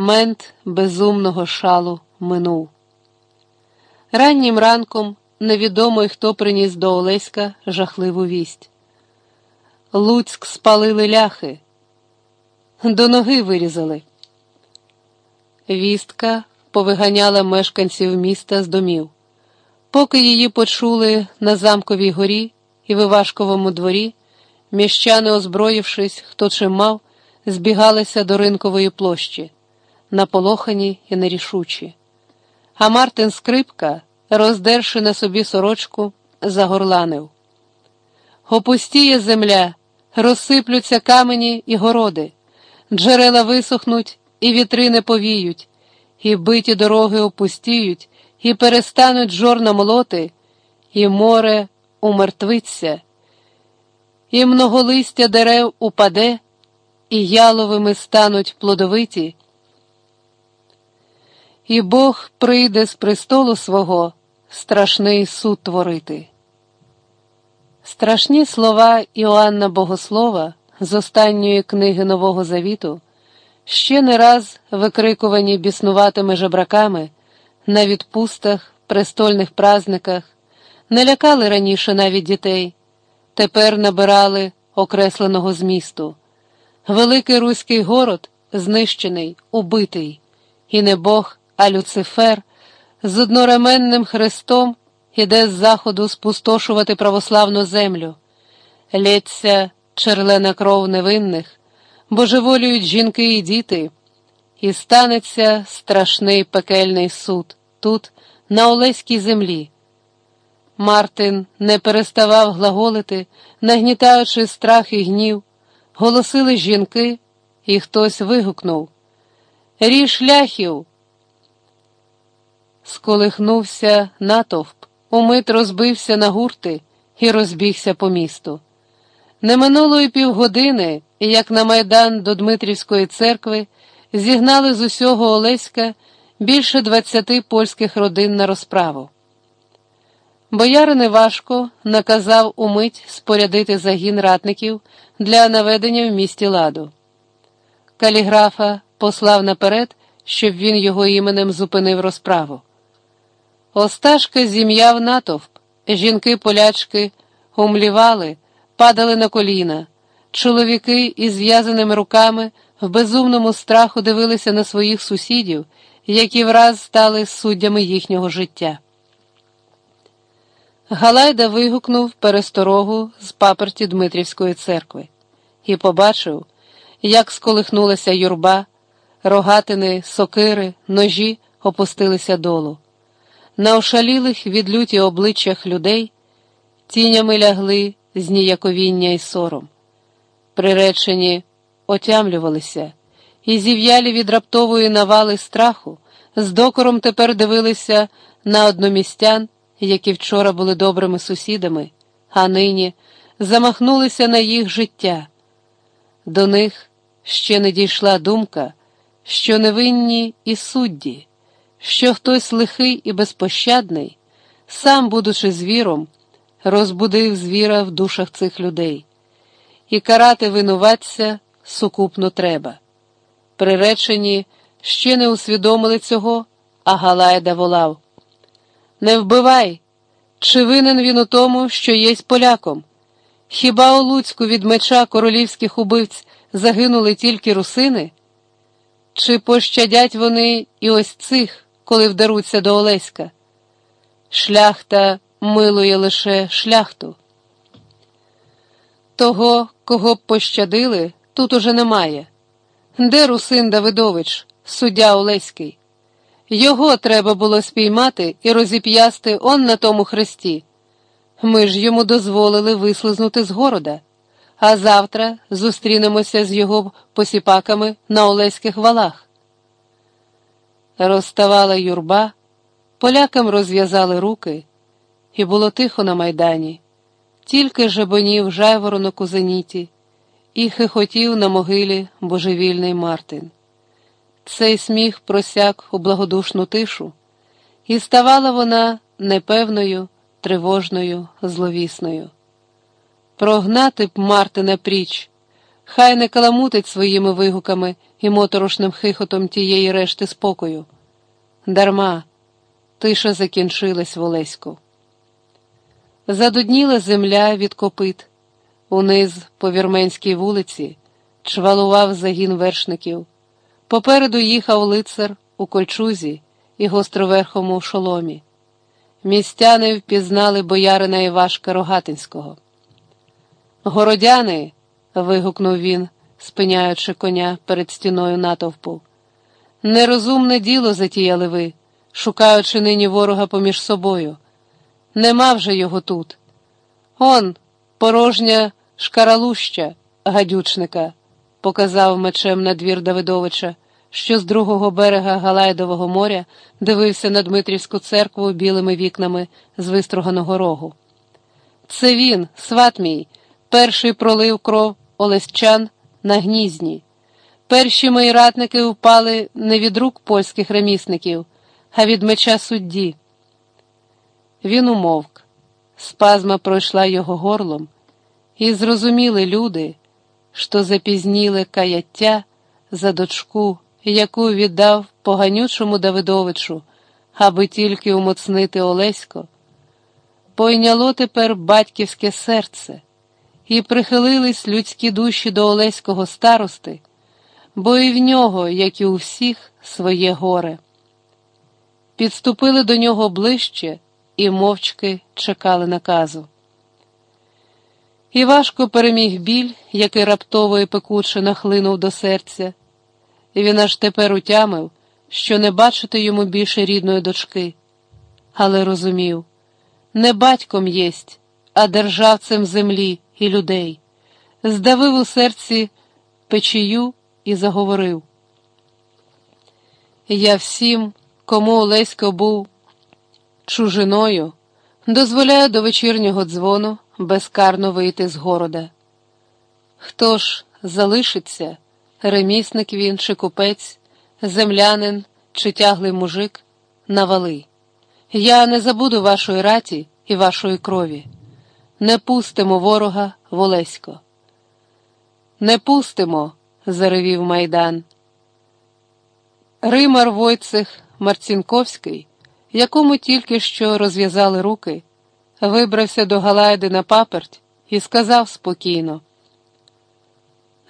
мент безумного шалу минув. Раннім ранком невідомий хто приніс до Олеська жахливу вість. Луцьк спалили ляхи, до ноги вирізали. Вістка повиганяла мешканців міста з домів. Поки її почули на замковій горі і Вивашковому дворі, міщани, озброївшись, хто чим мав, збігалися до ринкової площі, наполохані і нерішучі. А Мартин Скрипка, роздерши на собі сорочку, загорланив. Опустіє земля, розсиплються камені і городи, джерела висохнуть і вітри не повіють, і биті дороги опустіють, і перестануть жорна молоти, і море умертвиться, і многолистя дерев упаде, і яловими стануть плодовиті. І Бог прийде з престолу свого страшний суд творити. Страшні слова Іоанна Богослова з останньої книги Нового Завіту, ще не раз викрикувані біснуватими жебраками на відпустах, престольних празниках, не лякали раніше навіть дітей, тепер набирали окресленого змісту. Великий руський город знищений, убитий, і не Бог, а Люцифер з одноременним хрестом іде з заходу спустошувати православну землю, лється черлена кров невинних, божеволюють жінки і діти, і станеться страшний пекельний суд тут, на Олеській землі. Мартин не переставав глаголити, нагнітаючи страх і гнів, голосили жінки, і хтось вигукнув Ріж ляхів. Сколихнувся натовп, умит розбився на гурти і розбігся по місту. Не минуло й півгодини, як на майдан до Дмитрівської церкви зігнали з усього Олеська більше двадцяти польських родин на розправу. Боярин Івашко наказав умить спорядити загін ратників для наведення в місті ладу. Каліграфа послав наперед, щоб він його іменем зупинив розправу. Осташка зім'яв натовп, жінки полячки умлівали, падали на коліна, чоловіки із зв'язаними руками в безумному страху дивилися на своїх сусідів, які враз стали суддями їхнього життя. Галайда вигукнув пересторогу з паперті Дмитрівської церкви і побачив, як сколихнулася юрба, рогатини, сокири, ножі опустилися долу. На ошалілих від люті обличчях людей тінями лягли зніяковіння і сором. Приречені отямлювалися, і зів'ялі від раптової навали страху, з докором тепер дивилися на одномістян, які вчора були добрими сусідами, а нині замахнулися на їх життя. До них ще не дійшла думка, що невинні і судді що хтось лихий і безпощадний, сам, будучи звіром, розбудив звіра в душах цих людей, і карати винуватця сукупно треба. Приречені ще не усвідомили цього, а Галайда волав Не вбивай, чи винен він у тому, що єсть поляком? Хіба у Луцьку від меча королівських убивць загинули тільки русини? Чи пощадять вони і ось цих? Коли вдаруться до Олеська. Шляхта милує лише шляхту. Того, кого б пощадили, тут уже немає. Де русин Давидович, суддя Олеський? Його треба було спіймати і розіп'ясти он на тому хресті. Ми ж йому дозволили вислизнути з города, а завтра зустрінемося з його посіпаками на Олеських валах. Розставала юрба, полякам розв'язали руки, і було тихо на майдані, тільки жебонів жайворонок у зеніті, і хихотів на могилі божевільний Мартин. Цей сміх просяк у благодушну тишу, і ставала вона непевною, тривожною, зловісною. Прогнати б Мартина пріч, Хай не каламутить своїми вигуками і моторошним хихотом тієї решти спокою. Дарма, тиша закінчилась в Олеську. Задудніла земля від копит. Униз по вірменській вулиці чвалував загін вершників. Попереду їхав лицар у кольчузі і гостроверхому шоломі. Містяни впізнали боярина Івашка Рогатинського. Городяни. Вигукнув він, спиняючи коня перед стіною натовпу. Нерозумне діло затіяли ви, шукаючи нині ворога поміж собою. Нема вже його тут. Он, порожня шкаралуща, гадючника, показав мечем на двір Давидовича, що з другого берега Галайдового моря дивився на Дмитрівську церкву білими вікнами з виструганого рогу. Це він, сват мій, перший пролив кров олесчан на гнізні. Перші мої ратники впали не від рук польських ремісників, а від меча судді. Він умовк, спазма пройшла його горлом, і зрозуміли люди, що запізніли каяття за дочку, яку віддав поганючому Давидовичу, аби тільки умоцнити Олесько. Пойняло тепер батьківське серце, і прихилились людські душі до Олеського старости, бо і в нього, як і у всіх, своє горе. Підступили до нього ближче і мовчки чекали наказу. І важко переміг біль, який раптово і пекуче нахлинув до серця, і він аж тепер утямив, що не бачити йому більше рідної дочки, але розумів не батьком єсть, а державцем землі і людей, здавив у серці печію і заговорив. Я всім, кому Олесько був чужиною, дозволяю до вечірнього дзвону безкарно вийти з города. Хто ж залишиться, ремісник він чи купець, землянин чи тяглий мужик, навали. Я не забуду вашої раті і вашої крові. Не пустимо ворога в Олесько. Не пустимо, заревів майдан. Римар Войцех Марцінковський, якому тільки що розв'язали руки, вибрався до Галайди на паперть і сказав спокійно: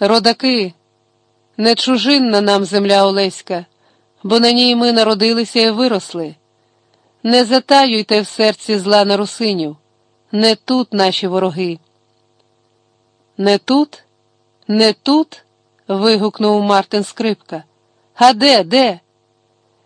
Родаки, не чужинна нам земля Олеська, бо на ній ми народилися і виросли. Не затаюйте в серці зла на русинів, не тут наші вороги. Не тут, не тут. вигукнув Мартин Скрипка. А де, де?